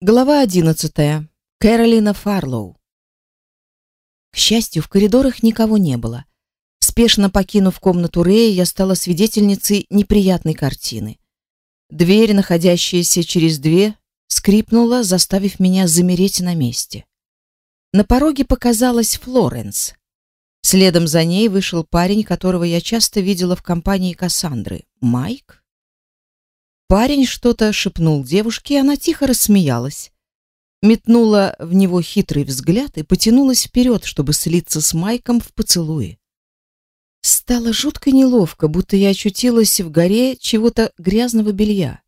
Глава одиннадцатая. Кэролина Фарлоу. К счастью, в коридорах никого не было. Спешно покинув комнату Рэя, я стала свидетельницей неприятной картины. Дверь, находящаяся через две, скрипнула, заставив меня замереть на месте. На пороге показалась Флоренс. Следом за ней вышел парень, которого я часто видела в компании Кассандры. Майк? Парень что-то шепнул девушке, и она тихо рассмеялась. Метнула в него хитрый взгляд и потянулась вперед, чтобы слиться с Майком в поцелуе. Стало жутко неловко, будто я очутилась в горе чего-то грязного белья.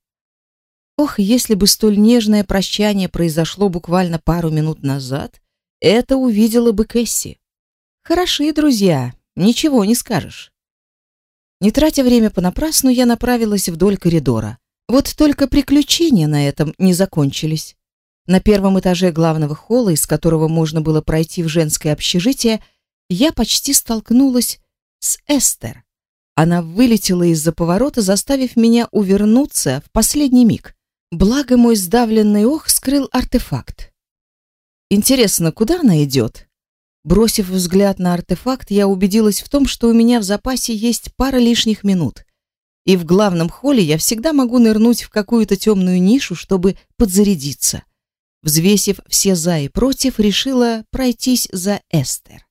Ох, если бы столь нежное прощание произошло буквально пару минут назад, это увидела бы Кэсси. Хорошие друзья, ничего не скажешь. Не тратя время понапрасну, я направилась вдоль коридора. Вот только приключения на этом не закончились. На первом этаже главного холла, из которого можно было пройти в женское общежитие, я почти столкнулась с Эстер. Она вылетела из-за поворота, заставив меня увернуться в последний миг. Благо мой сдавленный ох скрыл артефакт. Интересно, куда она идет? Бросив взгляд на артефакт, я убедилась в том, что у меня в запасе есть пара лишних минут и в главном холле я всегда могу нырнуть в какую-то темную нишу, чтобы подзарядиться. Взвесив все за и против, решила пройтись за Эстер.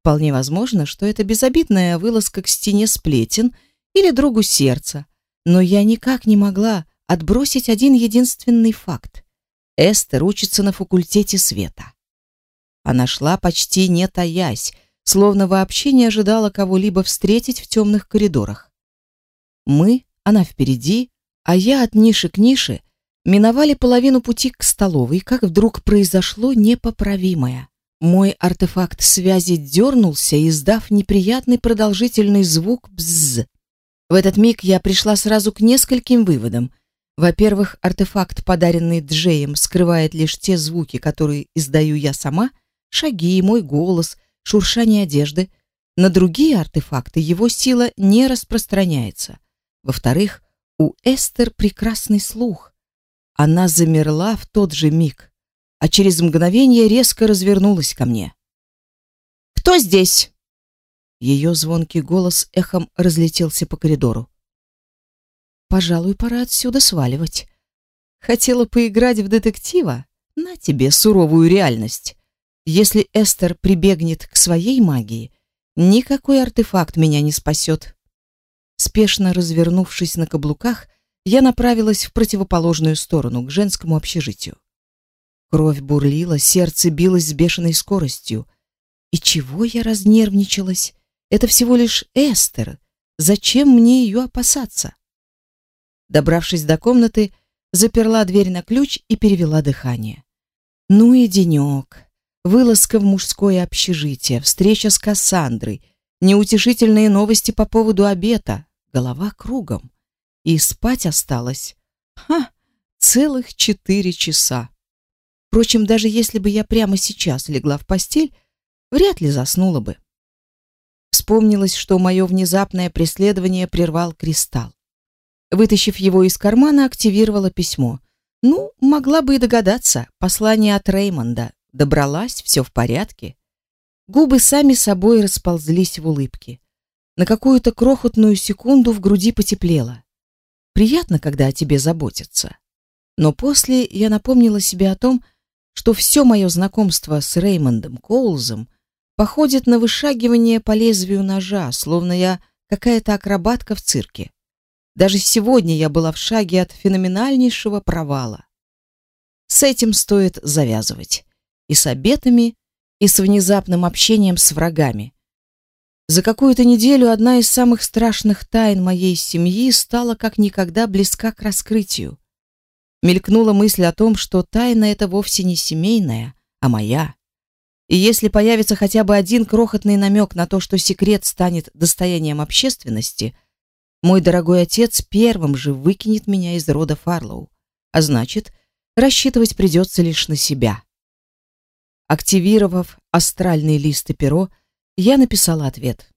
Вполне возможно, что это безобидная вылазка к стене сплетен или другу сердца, но я никак не могла отбросить один единственный факт. Эстер учится на факультете света. Она шла почти не таясь, словно вообще не ожидала кого-либо встретить в темных коридорах. Мы, она впереди, а я от ниши к нише, миновали половину пути к столовой, как вдруг произошло непоправимое. Мой артефакт связи дернулся, издав неприятный продолжительный звук «бзз». В этот миг я пришла сразу к нескольким выводам. Во-первых, артефакт, подаренный Джеем, скрывает лишь те звуки, которые издаю я сама, шаги, мой голос, шуршание одежды. На другие артефакты его сила не распространяется. Во-вторых, у Эстер прекрасный слух. Она замерла в тот же миг, а через мгновение резко развернулась ко мне. «Кто здесь?» Ее звонкий голос эхом разлетелся по коридору. «Пожалуй, пора отсюда сваливать. Хотела поиграть в детектива? На тебе суровую реальность. Если Эстер прибегнет к своей магии, никакой артефакт меня не спасет. Спешно развернувшись на каблуках, я направилась в противоположную сторону, к женскому общежитию. Кровь бурлила, сердце билось с бешеной скоростью. И чего я разнервничалась? Это всего лишь Эстер. Зачем мне ее опасаться? Добравшись до комнаты, заперла дверь на ключ и перевела дыхание. Ну и денек. Вылазка в мужское общежитие, встреча с Кассандрой, неутешительные новости по поводу обета, голова кругом. И спать осталось, ха, целых четыре часа. Впрочем, даже если бы я прямо сейчас легла в постель, вряд ли заснула бы. Вспомнилось, что мое внезапное преследование прервал кристалл. Вытащив его из кармана, активировала письмо. Ну, могла бы и догадаться, послание от Реймонда. Добралась, все в порядке. Губы сами собой расползлись в улыбке. На какую-то крохотную секунду в груди потеплело. Приятно, когда о тебе заботятся. Но после я напомнила себе о том, что все мое знакомство с Реймондом Коулзом походит на вышагивание по лезвию ножа, словно я какая-то акробатка в цирке. Даже сегодня я была в шаге от феноменальнейшего провала. С этим стоит завязывать. И с обетами, и с внезапным общением с врагами. За какую-то неделю одна из самых страшных тайн моей семьи стала как никогда близка к раскрытию. Мелькнула мысль о том, что тайна эта вовсе не семейная, а моя. И если появится хотя бы один крохотный намек на то, что секрет станет достоянием общественности, мой дорогой отец первым же выкинет меня из рода Фарлоу. А значит, рассчитывать придется лишь на себя. Активировав астральный лист и перо, я написала ответ.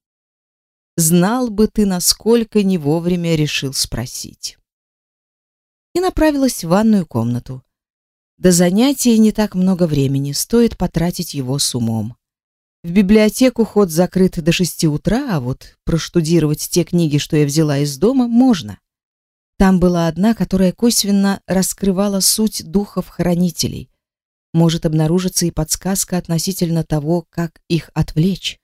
Знал бы ты, насколько не вовремя решил спросить. И направилась в ванную комнату. До занятий не так много времени, стоит потратить его с умом. В библиотеку ход закрыт до шести утра, а вот проштудировать те книги, что я взяла из дома, можно. Там была одна, которая косвенно раскрывала суть духов-хранителей. Может обнаружиться и подсказка относительно того, как их отвлечь.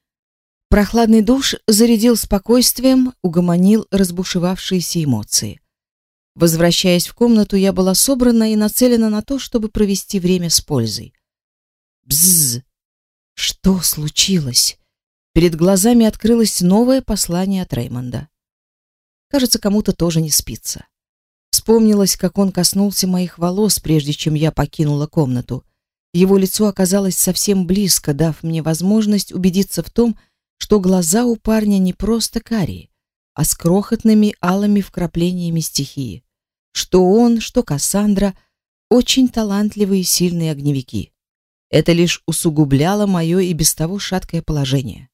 Прохладный душ зарядил спокойствием, угомонил разбушевавшиеся эмоции. Возвращаясь в комнату, я была собрана и нацелена на то, чтобы провести время с пользой. Бзз! Что случилось? Перед глазами открылось новое послание от Реймонда. Кажется, кому-то тоже не спится. Вспомнилось, как он коснулся моих волос, прежде чем я покинула комнату. Его лицо оказалось совсем близко, дав мне возможность убедиться в том, что глаза у парня не просто карие, а с крохотными алыми вкраплениями стихии что он, что Кассандра очень талантливые и сильные огневики. Это лишь усугубляло мое и без того шаткое положение.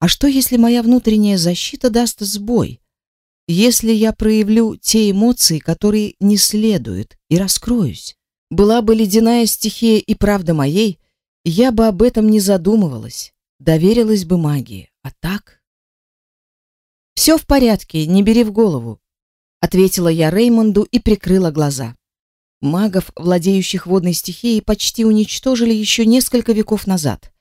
А что, если моя внутренняя защита даст сбой? Если я проявлю те эмоции, которые не следует, и раскроюсь? Была бы ледяная стихия и правда моей, я бы об этом не задумывалась, доверилась бы магии. А так... Все в порядке, не бери в голову ответила я Реймонду и прикрыла глаза. Магов, владеющих водной стихией, почти уничтожили еще несколько веков назад.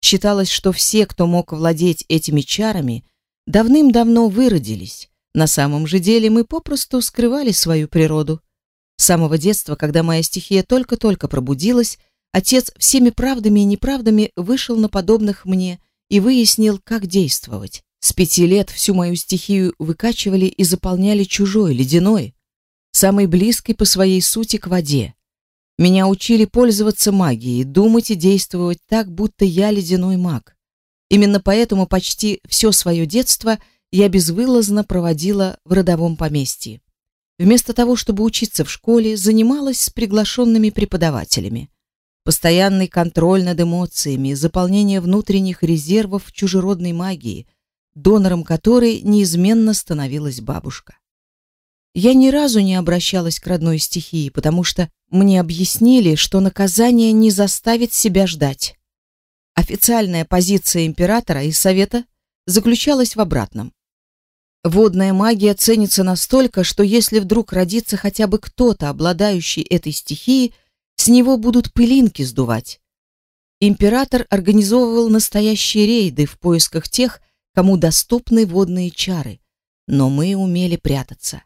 Считалось, что все, кто мог владеть этими чарами, давным-давно выродились. На самом же деле мы попросту скрывали свою природу. С самого детства, когда моя стихия только-только пробудилась, отец всеми правдами и неправдами вышел на подобных мне и выяснил, как действовать. С пяти лет всю мою стихию выкачивали и заполняли чужой, ледяной, самой близкой по своей сути к воде. Меня учили пользоваться магией, думать и действовать так, будто я ледяной маг. Именно поэтому почти все свое детство я безвылазно проводила в родовом поместье. Вместо того, чтобы учиться в школе, занималась с приглашенными преподавателями. Постоянный контроль над эмоциями, заполнение внутренних резервов чужеродной магии – донором которой неизменно становилась бабушка. Я ни разу не обращалась к родной стихии, потому что мне объяснили, что наказание не заставит себя ждать. Официальная позиция императора и совета заключалась в обратном. Водная магия ценится настолько, что если вдруг родится хотя бы кто-то, обладающий этой стихией, с него будут пылинки сдувать. Император организовывал настоящие рейды в поисках тех, кому доступны водные чары, но мы умели прятаться.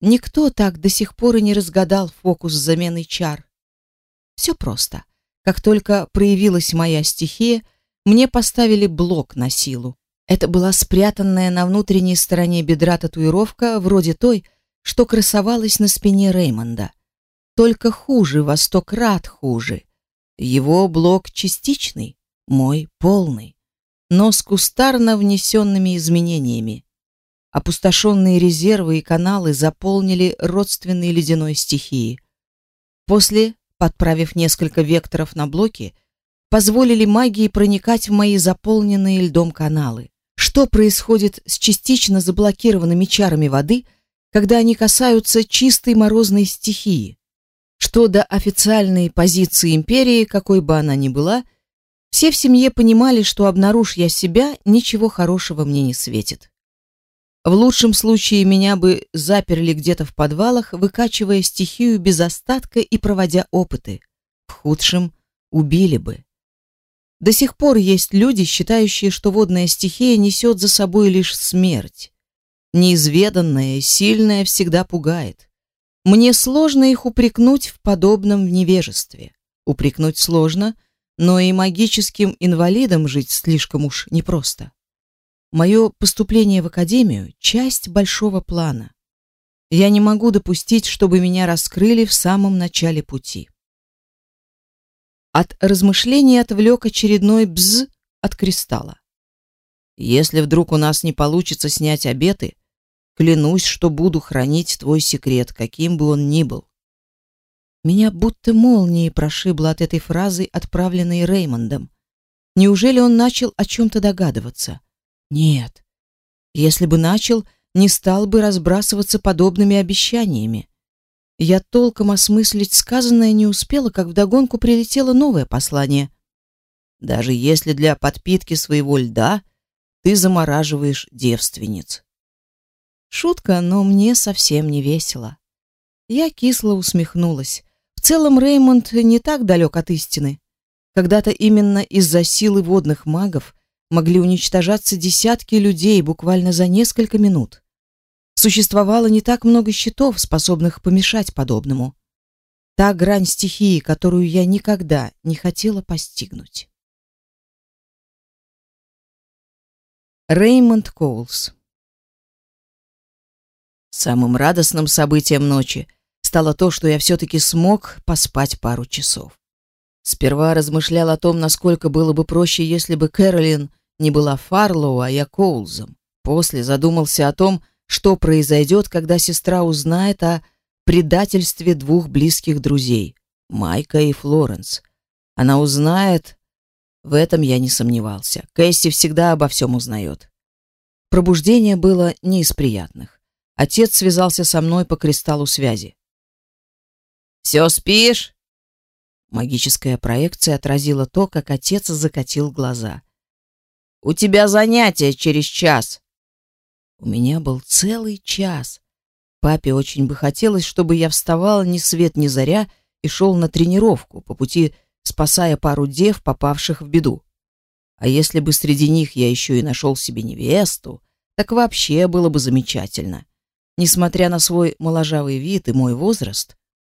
Никто так до сих пор и не разгадал фокус замены чар. Все просто. Как только проявилась моя стихия, мне поставили блок на силу. Это была спрятанная на внутренней стороне бедра татуировка, вроде той, что красовалась на спине Реймонда. Только хуже, во сто крат хуже. Его блок частичный, мой полный но с кустарно внесенными изменениями. Опустошенные резервы и каналы заполнили родственные ледяной стихии. После, подправив несколько векторов на блоки, позволили магии проникать в мои заполненные льдом каналы. Что происходит с частично заблокированными чарами воды, когда они касаются чистой морозной стихии? Что до официальной позиции империи, какой бы она ни была, все в семье понимали, что обнаружь я себя, ничего хорошего мне не светит. В лучшем случае меня бы заперли где-то в подвалах, выкачивая стихию без остатка и проводя опыты. В худшем убили бы. До сих пор есть люди, считающие, что водная стихия несет за собой лишь смерть. Неизведанное и сильное всегда пугает. Мне сложно их упрекнуть в подобном невежестве. Упрекнуть сложно, но и магическим инвалидом жить слишком уж непросто. Мое поступление в академию — часть большого плана. Я не могу допустить, чтобы меня раскрыли в самом начале пути. От размышлений отвлек очередной бз от кристалла. Если вдруг у нас не получится снять обеты, клянусь, что буду хранить твой секрет, каким бы он ни был. Меня будто молнией прошибло от этой фразы, отправленной Реймондом. Неужели он начал о чем-то догадываться? Нет. Если бы начал, не стал бы разбрасываться подобными обещаниями. Я толком осмыслить сказанное не успела, как вдогонку прилетело новое послание. Даже если для подпитки своего льда ты замораживаешь девственниц. Шутка, но мне совсем не весело. Я кисло усмехнулась. В целом Реймонд не так далек от истины. Когда-то именно из-за силы водных магов могли уничтожаться десятки людей буквально за несколько минут. Существовало не так много щитов, способных помешать подобному. Та грань стихии, которую я никогда не хотела постигнуть. Реймонд Коулс Самым радостным событием ночи стало то, что я все-таки смог поспать пару часов. Сперва размышлял о том, насколько было бы проще, если бы Кэролин не была Фарлоу, а я Коулзом. После задумался о том, что произойдет, когда сестра узнает о предательстве двух близких друзей, Майка и Флоренс. Она узнает, в этом я не сомневался. Кэсси всегда обо всем узнает. Пробуждение было не из приятных. Отец связался со мной по кристаллу связи. «Все спишь?» Магическая проекция отразила то, как отец закатил глаза. «У тебя занятие через час». У меня был целый час. Папе очень бы хотелось, чтобы я вставал ни свет ни заря и шел на тренировку, по пути спасая пару дев, попавших в беду. А если бы среди них я еще и нашел себе невесту, так вообще было бы замечательно. Несмотря на свой моложавый вид и мой возраст,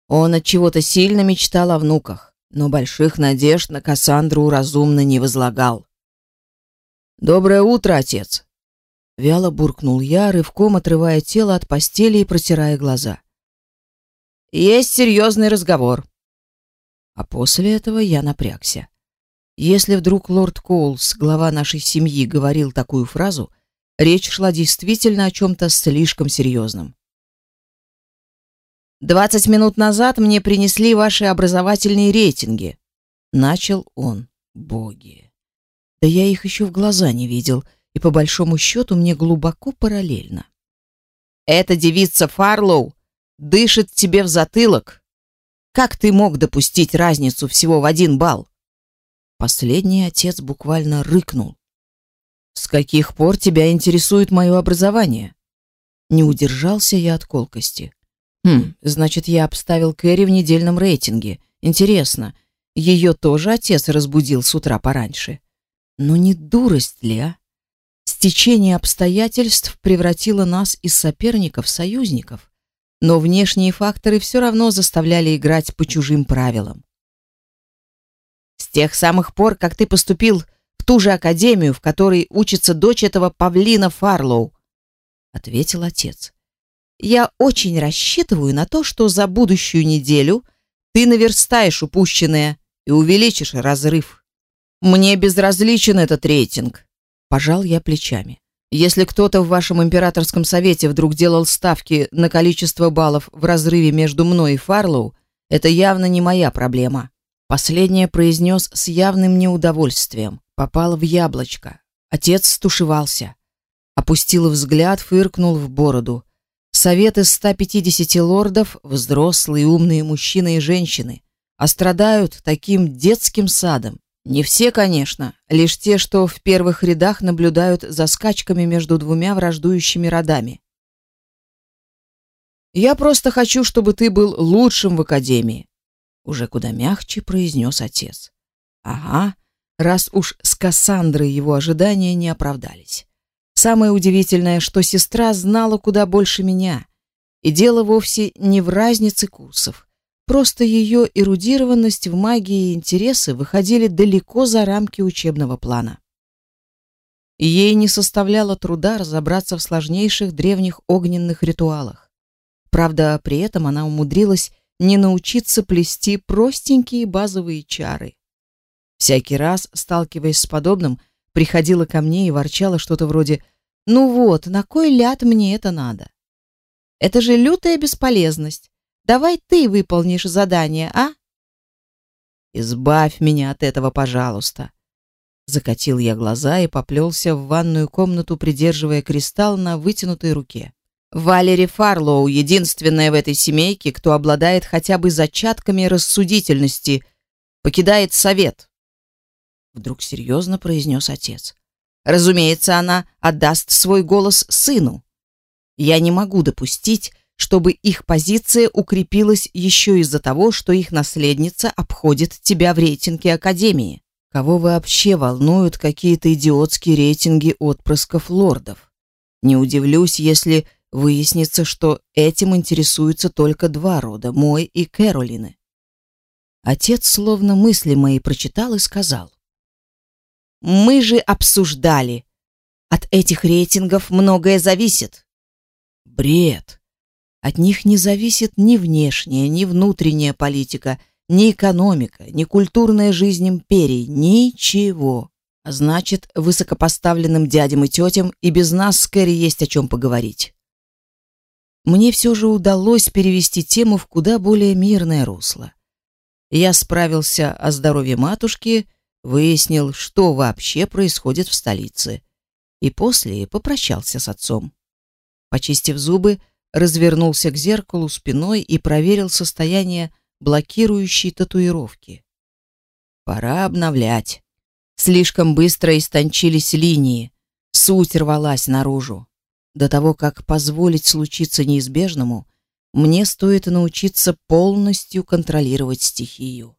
он от чего-то сильно мечтал о внуках, но больших надежд на Кассандру разумно не возлагал. Доброе утро, отец, Вяло буркнул я, рывком отрывая тело от постели и протирая глаза. Есть серьезный разговор. А после этого я напрягся. Если вдруг лорд Коулс, глава нашей семьи, говорил такую фразу, речь шла действительно о чем-то слишком серьезном. «Двадцать минут назад мне принесли ваши образовательные рейтинги», — начал он. «Боги! Да я их еще в глаза не видел, и по большому счету мне глубоко параллельно. Эта девица Фарлоу дышит тебе в затылок. Как ты мог допустить разницу всего в один балл? Последний отец буквально рыкнул. С каких пор тебя интересует мое образование? Не удержался я от колкости. Хм, значит, я обставил Кэрри в недельном рейтинге. Интересно, ее тоже отец разбудил с утра пораньше. Но не дурость ли, а? Стечение обстоятельств превратило нас из соперников в союзников, но внешние факторы все равно заставляли играть по чужим правилам. С тех самых пор, как ты поступил ту же академию, в которой учится дочь этого павлина Фарлоу, ответил отец. Я очень рассчитываю на то, что за будущую неделю ты наверстаешь упущенное и увеличишь разрыв. Мне безразличен этот рейтинг. Пожал я плечами. Если кто-то в вашем императорском совете вдруг делал ставки на количество баллов в разрыве между мной и Фарлоу, это явно не моя проблема. Последнее произнес с явным неудовольствием. Попал в яблочко. Отец стушевался. Опустил взгляд, фыркнул в бороду. Совет из 150 лордов, взрослые умные мужчины и женщины, а таким детским садом. Не все, конечно, лишь те, что в первых рядах наблюдают за скачками между двумя враждующими родами. Я просто хочу, чтобы ты был лучшим в академии, уже куда мягче произнес отец. Ага, раз уж с Кассандрой его ожидания не оправдались. Самое удивительное, что сестра знала куда больше меня, и дело вовсе не в разнице курсов. Просто ее эрудированность в магии и интересы выходили далеко за рамки учебного плана. ей не составляло труда разобраться в сложнейших древних огненных ритуалах. Правда, при этом она умудрилась не научиться плести простенькие базовые чары. Всякий раз, сталкиваясь с подобным, приходила ко мне и ворчала что-то вроде «Ну вот, на кой ляд мне это надо?» Это же лютая бесполезность. Давай ты выполнишь задание, а? Избавь меня от этого, пожалуйста. Закатил я глаза и поплелся в ванную комнату, придерживая кристалл на вытянутой руке. Валери Фарлоу единственная в этой семейке, кто обладает хотя бы зачатками рассудительности, покидает совет. Вдруг серьезно произнес отец. Разумеется, она отдаст свой голос сыну. Я не могу допустить, чтобы их позиция укрепилась еще из-за того, что их наследница обходит тебя в рейтинге Академии. Кого вообще волнуют какие-то идиотские рейтинги отпрысков лордов? Не удивлюсь, если выяснится, что этим интересуются только два рода, мой и Кэролины. Отец словно мысли мои прочитал и сказал. «Мы же обсуждали. От этих рейтингов многое зависит». Бред. От них не зависит ни внешняя, ни внутренняя политика, ни экономика, ни культурная жизнь империи, ничего. А значит, высокопоставленным дядям и тетям и без нас с Кэрри есть о чем поговорить. Мне все же удалось перевести тему в куда более мирное русло. Я справился о здоровье матушки, выяснил, что вообще происходит в столице, и после попрощался с отцом. Почистив зубы, развернулся к зеркалу спиной и проверил состояние блокирующей татуировки. Пора обновлять. Слишком быстро истончились линии, суть рвалась наружу. До того, как позволить случиться неизбежному, мне стоит научиться полностью контролировать стихию.